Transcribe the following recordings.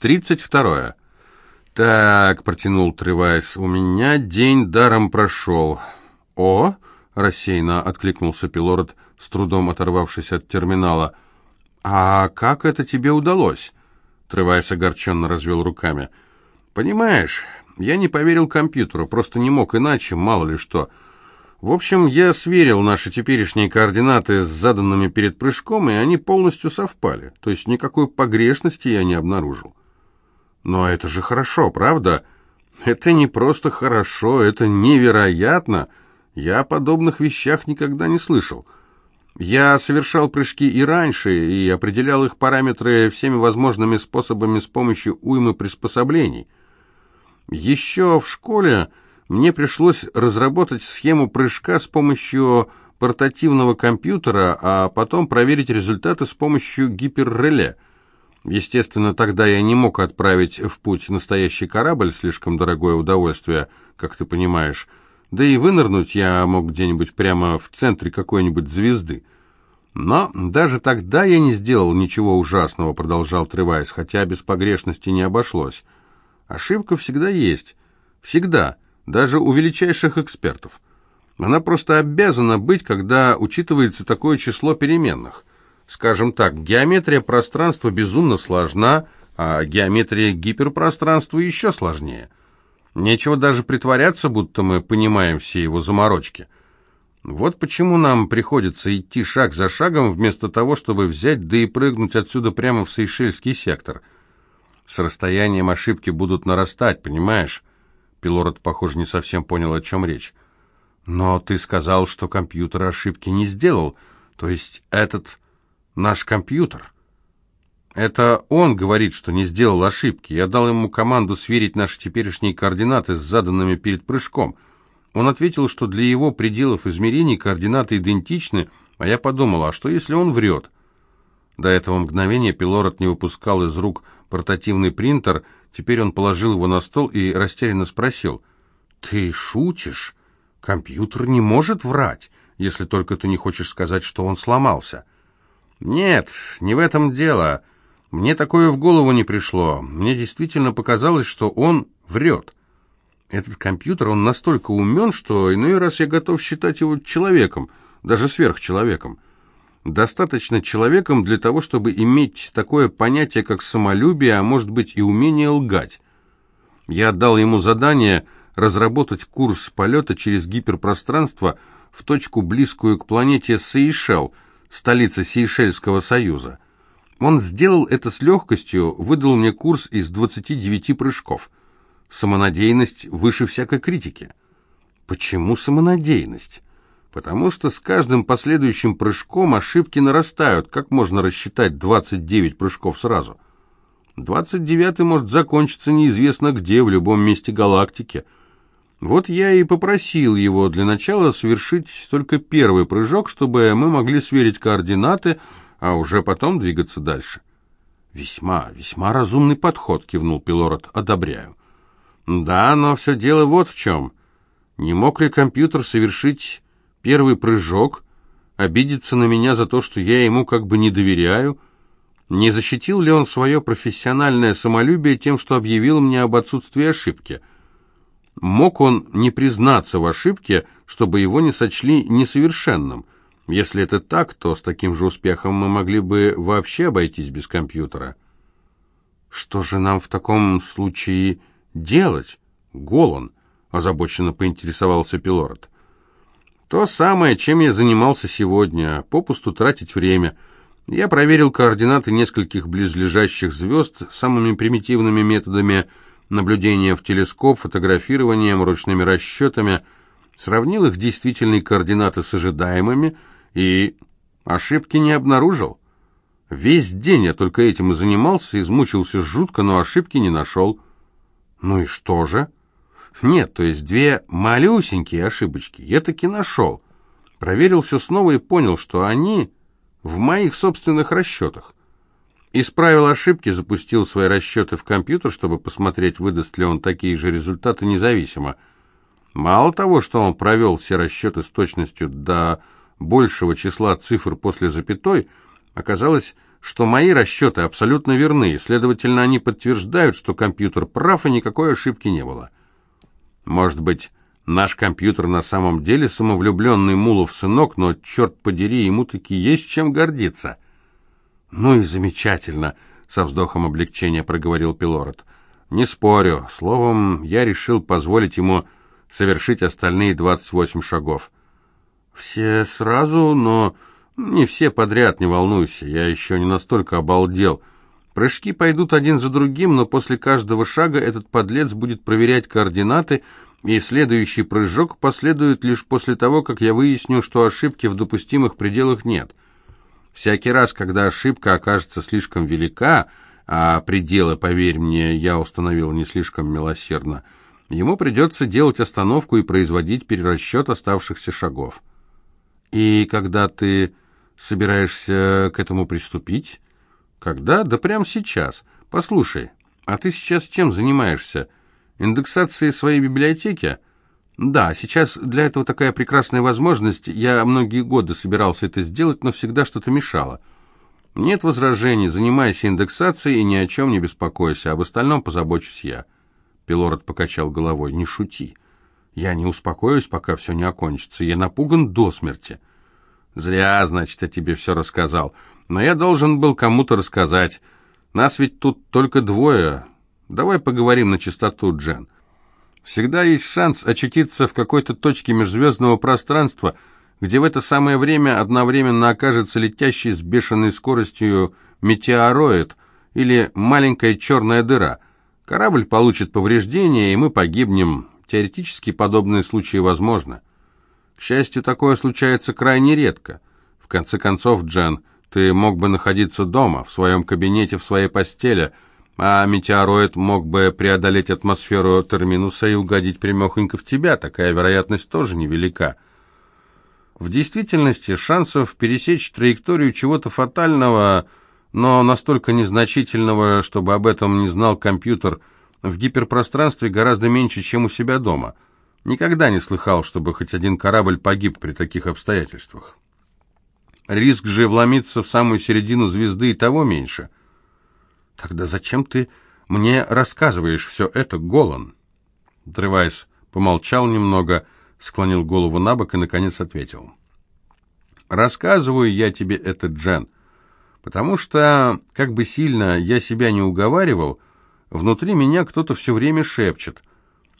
Тридцать второе. «Так», — протянул Тревайс, — «у меня день даром прошел». «О!» — рассеянно откликнулся Пилород, с трудом оторвавшись от терминала. «А как это тебе удалось?» Тревайс огорченно развел руками. «Понимаешь, я не поверил компьютеру, просто не мог иначе, мало ли что. В общем, я сверил наши теперешние координаты с заданными перед прыжком, и они полностью совпали, то есть никакой погрешности я не обнаружил. Но это же хорошо, правда? Это не просто хорошо, это невероятно. Я о подобных вещах никогда не слышал. Я совершал прыжки и раньше, и определял их параметры всеми возможными способами с помощью уймы приспособлений. Еще в школе мне пришлось разработать схему прыжка с помощью портативного компьютера, а потом проверить результаты с помощью гиперреле – Естественно, тогда я не мог отправить в путь настоящий корабль, слишком дорогое удовольствие, как ты понимаешь. Да и вынырнуть я мог где-нибудь прямо в центре какой-нибудь звезды. Но даже тогда я не сделал ничего ужасного, продолжал Тревайс, хотя без погрешности не обошлось. Ошибка всегда есть. Всегда. Даже у величайших экспертов. Она просто обязана быть, когда учитывается такое число переменных. Скажем так, геометрия пространства безумно сложна, а геометрия гиперпространства еще сложнее. Нечего даже притворяться, будто мы понимаем все его заморочки. Вот почему нам приходится идти шаг за шагом, вместо того, чтобы взять, да и прыгнуть отсюда прямо в Сейшельский сектор. С расстоянием ошибки будут нарастать, понимаешь? Пилород, похоже, не совсем понял, о чем речь. Но ты сказал, что компьютер ошибки не сделал. То есть этот наш компьютер. Это он говорит, что не сделал ошибки. Я дал ему команду сверить наши теперешние координаты с заданными перед прыжком. Он ответил, что для его пределов измерений координаты идентичны, а я подумал, а что если он врет? До этого мгновения Пилород не выпускал из рук портативный принтер, теперь он положил его на стол и растерянно спросил, «Ты шутишь? Компьютер не может врать, если только ты не хочешь сказать, что он сломался». «Нет, не в этом дело. Мне такое в голову не пришло. Мне действительно показалось, что он врет. Этот компьютер, он настолько умен, что иной раз я готов считать его человеком, даже сверхчеловеком. Достаточно человеком для того, чтобы иметь такое понятие, как самолюбие, а может быть и умение лгать. Я дал ему задание разработать курс полета через гиперпространство в точку, близкую к планете Сейшел – столица Сейшельского союза. Он сделал это с легкостью, выдал мне курс из 29 прыжков. Самонадеянность выше всякой критики. Почему самонадеянность? Потому что с каждым последующим прыжком ошибки нарастают. Как можно рассчитать 29 прыжков сразу? 29 может закончиться неизвестно где, в любом месте галактики – вот я и попросил его для начала совершить только первый прыжок, чтобы мы могли сверить координаты, а уже потом двигаться дальше. «Весьма, весьма разумный подход», — кивнул Пилород, — «одобряю». «Да, но все дело вот в чем. Не мог ли компьютер совершить первый прыжок, обидеться на меня за то, что я ему как бы не доверяю? Не защитил ли он свое профессиональное самолюбие тем, что объявил мне об отсутствии ошибки?» Мог он не признаться в ошибке, чтобы его не сочли несовершенным? Если это так, то с таким же успехом мы могли бы вообще обойтись без компьютера. Что же нам в таком случае делать, Голан? озабоченно поинтересовался Пилород. То самое, чем я занимался сегодня, попусту тратить время. Я проверил координаты нескольких близлежащих звезд самыми примитивными методами – наблюдения в телескоп, фотографированием, ручными расчетами, сравнил их действительные координаты с ожидаемыми и ошибки не обнаружил. Весь день я только этим и занимался, измучился жутко, но ошибки не нашел. Ну и что же? Нет, то есть две малюсенькие ошибочки я таки нашел. Проверил все снова и понял, что они в моих собственных расчетах. Исправил ошибки, запустил свои расчеты в компьютер, чтобы посмотреть, выдаст ли он такие же результаты независимо. Мало того, что он провел все расчеты с точностью до большего числа цифр после запятой, оказалось, что мои расчеты абсолютно верны, следовательно, они подтверждают, что компьютер прав и никакой ошибки не было. Может быть, наш компьютер на самом деле самовлюбленный Мулов сынок, но, черт подери, ему таки есть чем гордиться. «Ну и замечательно», — со вздохом облегчения проговорил Пилород. «Не спорю. Словом, я решил позволить ему совершить остальные двадцать восемь шагов». «Все сразу, но не все подряд, не волнуйся. Я еще не настолько обалдел. Прыжки пойдут один за другим, но после каждого шага этот подлец будет проверять координаты, и следующий прыжок последует лишь после того, как я выясню, что ошибки в допустимых пределах нет. Всякий раз, когда ошибка окажется слишком велика, а пределы, поверь мне, я установил не слишком милосердно, ему придется делать остановку и производить перерасчет оставшихся шагов. И когда ты собираешься к этому приступить? Когда? Да прямо сейчас. Послушай, а ты сейчас чем занимаешься? Индексацией своей библиотеки? Да, сейчас для этого такая прекрасная возможность. Я многие годы собирался это сделать, но всегда что-то мешало. Нет возражений, занимайся индексацией и ни о чем не беспокойся, об остальном позабочусь я. Пилород покачал головой. Не шути. Я не успокоюсь, пока все не окончится. Я напуган до смерти. Зря, значит, я тебе все рассказал. Но я должен был кому-то рассказать. Нас ведь тут только двое. Давай поговорим на чистоту, Джен. Всегда есть шанс очутиться в какой-то точке межзвездного пространства, где в это самое время одновременно окажется летящий с бешеной скоростью метеороид или маленькая черная дыра. Корабль получит повреждения, и мы погибнем. Теоретически подобные случаи возможны. К счастью, такое случается крайне редко. В конце концов, Джен, ты мог бы находиться дома, в своем кабинете, в своей постели, а метеороид мог бы преодолеть атмосферу терминуса и угодить прямехонько в тебя. Такая вероятность тоже невелика. В действительности шансов пересечь траекторию чего-то фатального, но настолько незначительного, чтобы об этом не знал компьютер, в гиперпространстве гораздо меньше, чем у себя дома – Никогда не слыхал, чтобы хоть один корабль погиб при таких обстоятельствах. Риск же вломиться в самую середину звезды и того меньше. Тогда зачем ты мне рассказываешь все это, Голан? Дрывайс помолчал немного, склонил голову на бок и, наконец, ответил. «Рассказываю я тебе это, Джен, потому что, как бы сильно я себя не уговаривал, внутри меня кто-то все время шепчет —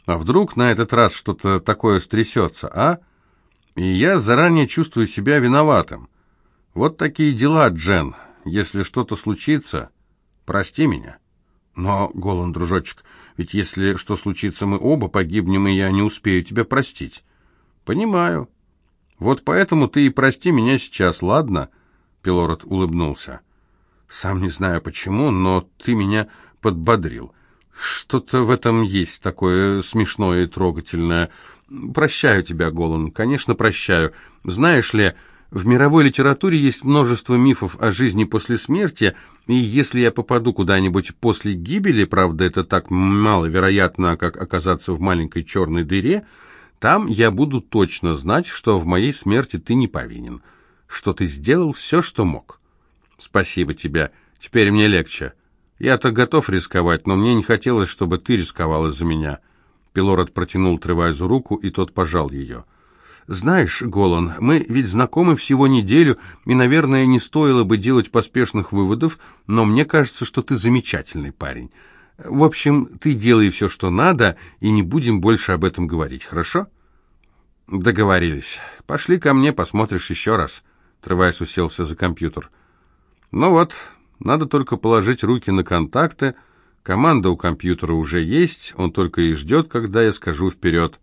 а вдруг на этот раз что-то такое стрясется, а? И я заранее чувствую себя виноватым. Вот такие дела, Джен. Если что-то случится, прости меня. Но, Голан, дружочек, ведь если что случится, мы оба погибнем, и я не успею тебя простить. Понимаю. Вот поэтому ты и прости меня сейчас, ладно? Пилород улыбнулся. Сам не знаю почему, но ты меня подбодрил. Что-то в этом есть такое смешное и трогательное. Прощаю тебя, Голан, конечно, прощаю. Знаешь ли, в мировой литературе есть множество мифов о жизни после смерти, и если я попаду куда-нибудь после гибели, правда, это так маловероятно, как оказаться в маленькой черной дыре, там я буду точно знать, что в моей смерти ты не повинен, что ты сделал все, что мог. Спасибо тебе, теперь мне легче. Я-то готов рисковать, но мне не хотелось, чтобы ты рисковал из-за меня. Пилород протянул Тревайзу руку, и тот пожал ее. «Знаешь, Голан, мы ведь знакомы всего неделю, и, наверное, не стоило бы делать поспешных выводов, но мне кажется, что ты замечательный парень. В общем, ты делай все, что надо, и не будем больше об этом говорить, хорошо?» «Договорились. Пошли ко мне, посмотришь еще раз». Тревайс уселся за компьютер. «Ну вот, надо только положить руки на контакты. Команда у компьютера уже есть, он только и ждет, когда я скажу вперед.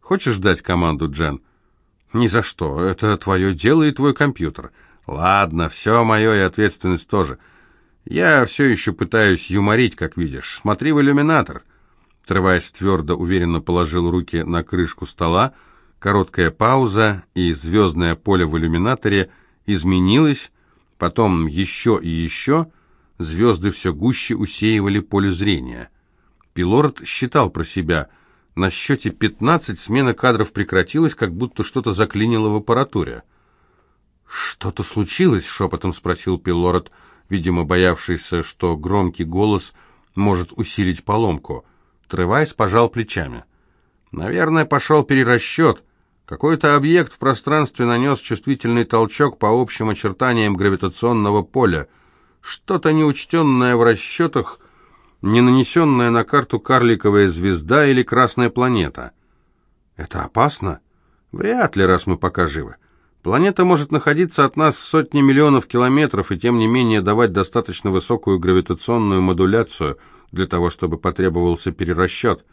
Хочешь дать команду, Джен? Ни за что, это твое дело и твой компьютер. Ладно, все мое и ответственность тоже. Я все еще пытаюсь юморить, как видишь. Смотри в иллюминатор. Тревайс твердо, уверенно положил руки на крышку стола. Короткая пауза, и звездное поле в иллюминаторе изменилось, Потом еще и еще звезды все гуще усеивали поле зрения. Пилорд считал про себя. На счете 15 смена кадров прекратилась, как будто что-то заклинило в аппаратуре. «Что-то случилось?» — шепотом спросил Пилород. видимо, боявшийся, что громкий голос может усилить поломку. Тревайс пожал плечами. «Наверное, пошел перерасчет. Какой-то объект в пространстве нанес чувствительный толчок по общим очертаниям гравитационного поля. Что-то неучтенное в расчетах, не нанесенная на карту карликовая звезда или красная планета. Это опасно? Вряд ли, раз мы пока живы. Планета может находиться от нас в сотни миллионов километров и тем не менее давать достаточно высокую гравитационную модуляцию для того, чтобы потребовался перерасчет.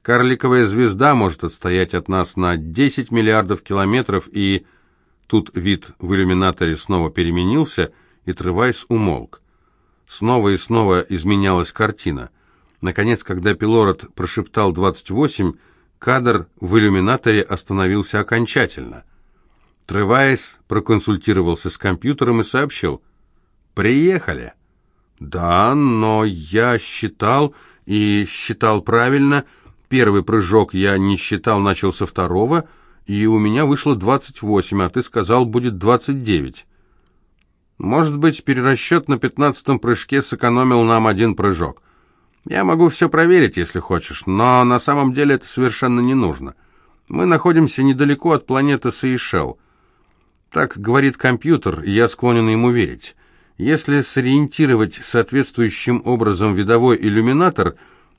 Карликовая звезда может отстоять от нас на 10 миллиардов километров и... Тут вид в иллюминаторе снова переменился, и Тревайс умолк. Снова и снова изменялась картина. Наконец, когда Пилород прошептал «28», кадр в иллюминаторе остановился окончательно. Тревайс проконсультировался с компьютером и сообщил «Приехали». «Да, но я считал, и считал правильно. Первый прыжок я не считал, начал со второго, и у меня вышло 28, а ты сказал, будет 29». Может быть, перерасчет на пятнадцатом прыжке сэкономил нам один прыжок. Я могу все проверить, если хочешь, но на самом деле это совершенно не нужно. Мы находимся недалеко от планеты Сейшел. Так говорит компьютер, и я склонен ему верить. Если сориентировать соответствующим образом видовой иллюминатор,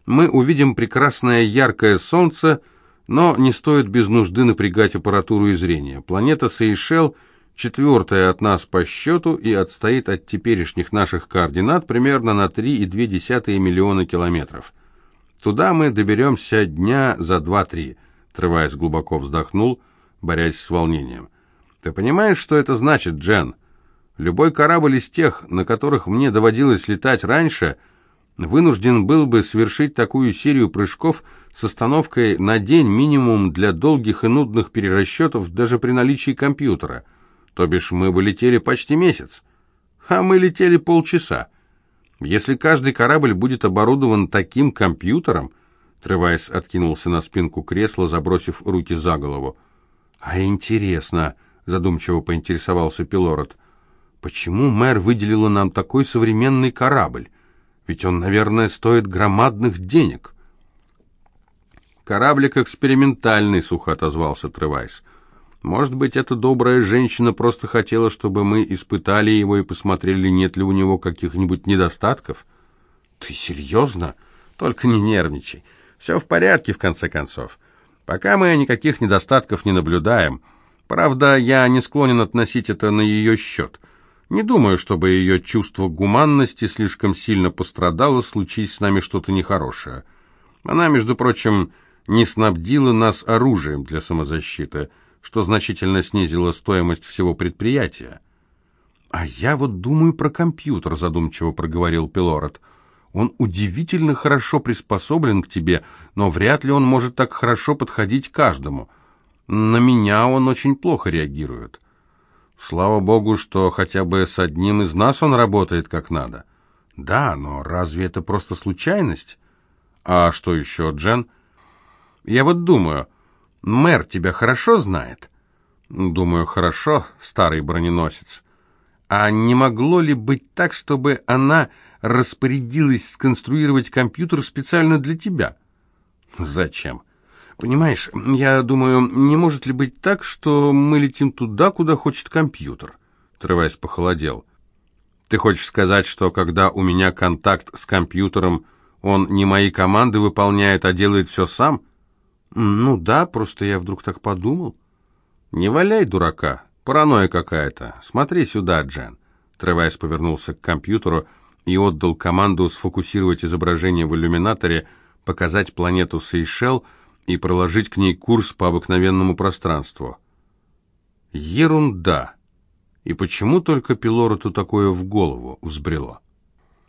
мы увидим прекрасное яркое солнце, но не стоит без нужды напрягать аппаратуру и зрение. Планета Сейшел — четвертая от нас по счету и отстоит от теперешних наших координат примерно на 3,2 миллиона километров. Туда мы доберемся дня за два-три, Тревайс глубоко вздохнул, борясь с волнением. Ты понимаешь, что это значит, Джен? Любой корабль из тех, на которых мне доводилось летать раньше, вынужден был бы совершить такую серию прыжков с остановкой на день минимум для долгих и нудных перерасчетов даже при наличии компьютера – то бишь мы бы летели почти месяц. А мы летели полчаса. Если каждый корабль будет оборудован таким компьютером, Тревайс откинулся на спинку кресла, забросив руки за голову. А интересно, задумчиво поинтересовался Пилород, почему мэр выделила нам такой современный корабль? Ведь он, наверное, стоит громадных денег. Кораблик экспериментальный, сухо отозвался Тревайс. Может быть, эта добрая женщина просто хотела, чтобы мы испытали его и посмотрели, нет ли у него каких-нибудь недостатков? Ты серьезно? Только не нервничай. Все в порядке, в конце концов. Пока мы никаких недостатков не наблюдаем. Правда, я не склонен относить это на ее счет. Не думаю, чтобы ее чувство гуманности слишком сильно пострадало, случись с нами что-то нехорошее. Она, между прочим, не снабдила нас оружием для самозащиты – что значительно снизило стоимость всего предприятия. «А я вот думаю про компьютер», — задумчиво проговорил Пилород. «Он удивительно хорошо приспособлен к тебе, но вряд ли он может так хорошо подходить каждому. На меня он очень плохо реагирует. Слава богу, что хотя бы с одним из нас он работает как надо. Да, но разве это просто случайность? А что еще, Джен? Я вот думаю, Мэр тебя хорошо знает? Думаю, хорошо, старый броненосец. А не могло ли быть так, чтобы она распорядилась сконструировать компьютер специально для тебя? Зачем? Понимаешь, я думаю, не может ли быть так, что мы летим туда, куда хочет компьютер? Тревайс похолодел. Ты хочешь сказать, что когда у меня контакт с компьютером, он не мои команды выполняет, а делает все сам? «Ну да, просто я вдруг так подумал». «Не валяй дурака, паранойя какая-то. Смотри сюда, Джен». Тревайс повернулся к компьютеру и отдал команду сфокусировать изображение в иллюминаторе, показать планету Сейшел и проложить к ней курс по обыкновенному пространству. Ерунда. И почему только Пилороту такое в голову взбрело?